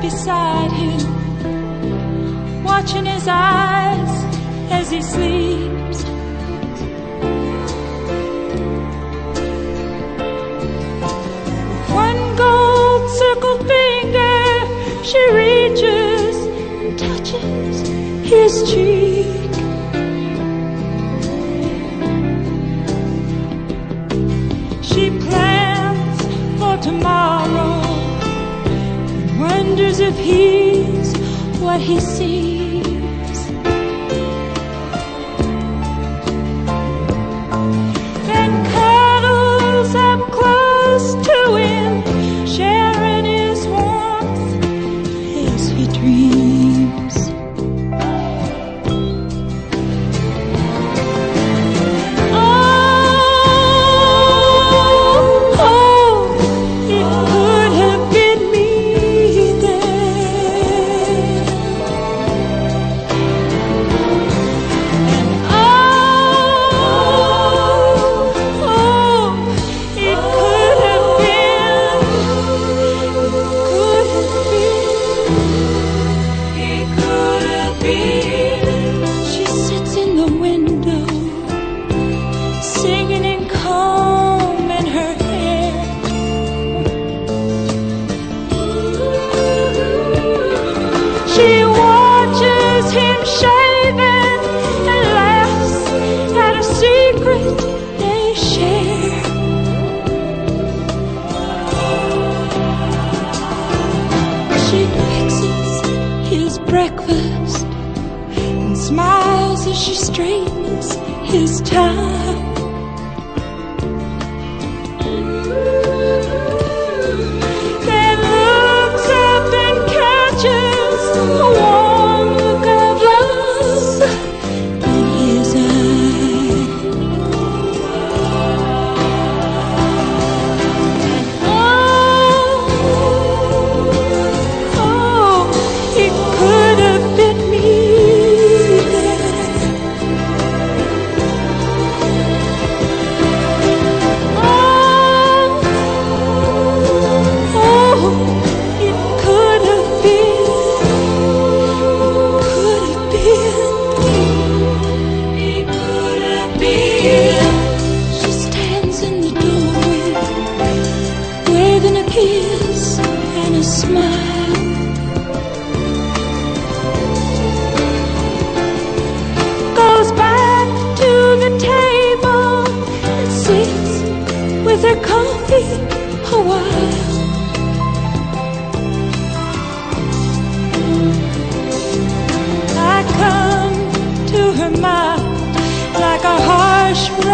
beside him, watching his eyes as he sleeps. One gold circled finger she reaches, and touches his cheek. She plans for tomorrow of He's what He sees. breakfast and smiles as she straightens his tie.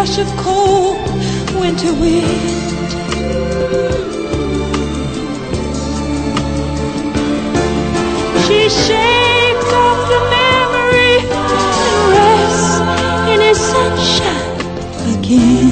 rush of cold winter wind. She shakes off the memory and rests in his sunshine again.